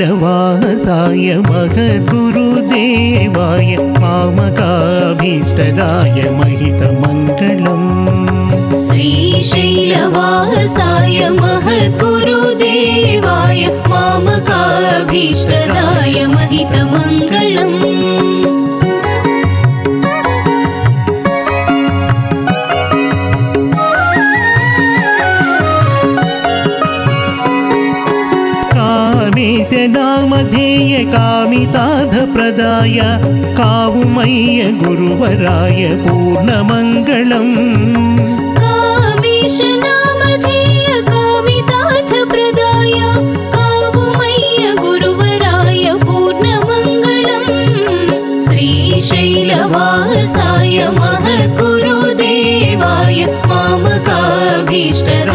श्रीशैलवासाय महद्गुरुदेवाय मामकाभीष्टदाय महितमङ्गलम्। श्रीशैलवासाय महद्गुरुदेवाय मामकाभीष्टदाय महितमङ्गलम् कामेश नामधेय कामिताधप्रदाय कावुमय्य गुरुवराय पूर्णमङ्गलम्। कामेशनामधेय कामितार्थप्रदाय कावुमय्य गुरुवराय पूर्णमङ्गलम्। श्रीशैलवासाय महद्गुरुदेवाय मामकाभीष्टदाय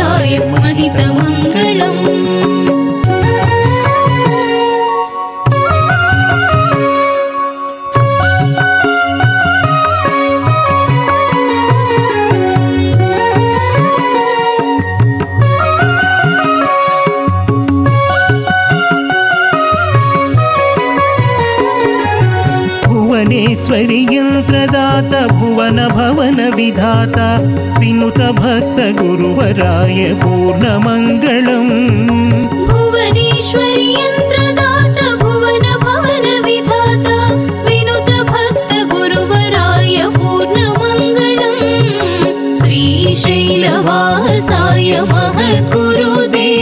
भुवनेश्वरि यन्त्रदात भुवन भवन विधाता विनुत भक्त गुरुवराय पूर्णमङ्गलम् भुवनेश्वरि यन्त्रदात भुवन भवन विधाता विनुत भक्त गुरुवराय पूर्णमङ्गलम् श्रीशैलवासाय महद्गुरुदेवाय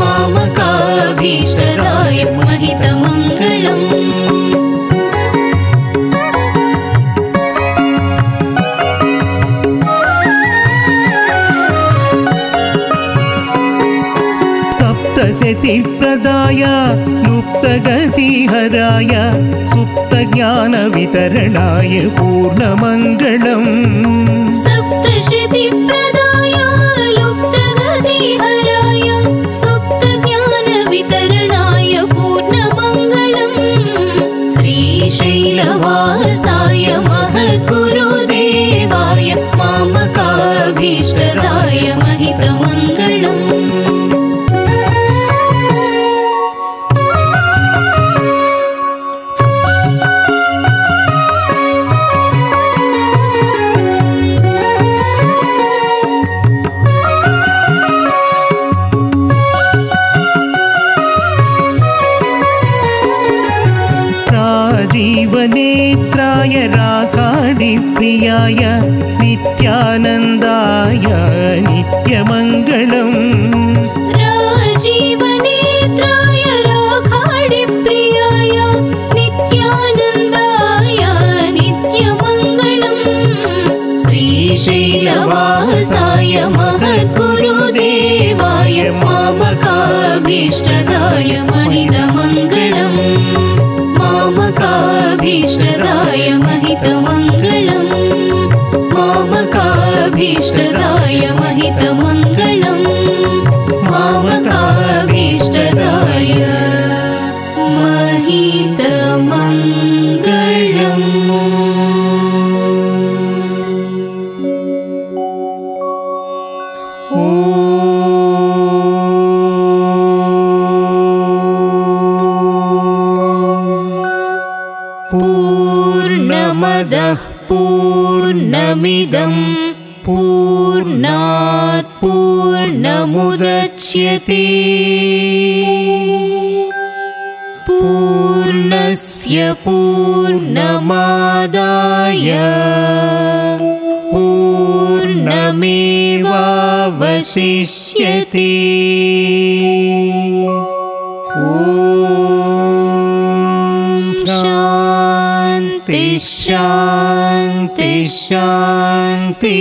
मामकाभीष्टदाय सप्तशतिप्रदाय लुप्तगतिहराय सुप्तज्ञानवितरणाय पूर्णमङ्गलम्। सप्तशतिप्रदाय लुप्तगतिहराय सुप्तज्ञानवितरणाय पूर्णमङ्गलम्। श्रीशैलवासाय महद्गुरुदेवाय मामकाभीष्टदाय महितमङ्गलम् राजीवनेत्राय राकाडिप्रियाय नित्यानन्दाय नित्यमङ्गलम्। राजीवनेत्राय राखाडिप्रियाय नित्यानन्दाय नित्यमङ्गलम्। श्रीशैलवासाय महद्गुरुदेवाय मामकाभीष्टदाय महितमङ्गलम् महितमङ्गलम् पूर्णमदः पूर्णमिदं पूर्णात् पूर्णमुदच्यते पूर्णस्य पूर्णमादाय पूर्णमेवावशिष्यते। ॐ शान्ति शान्ति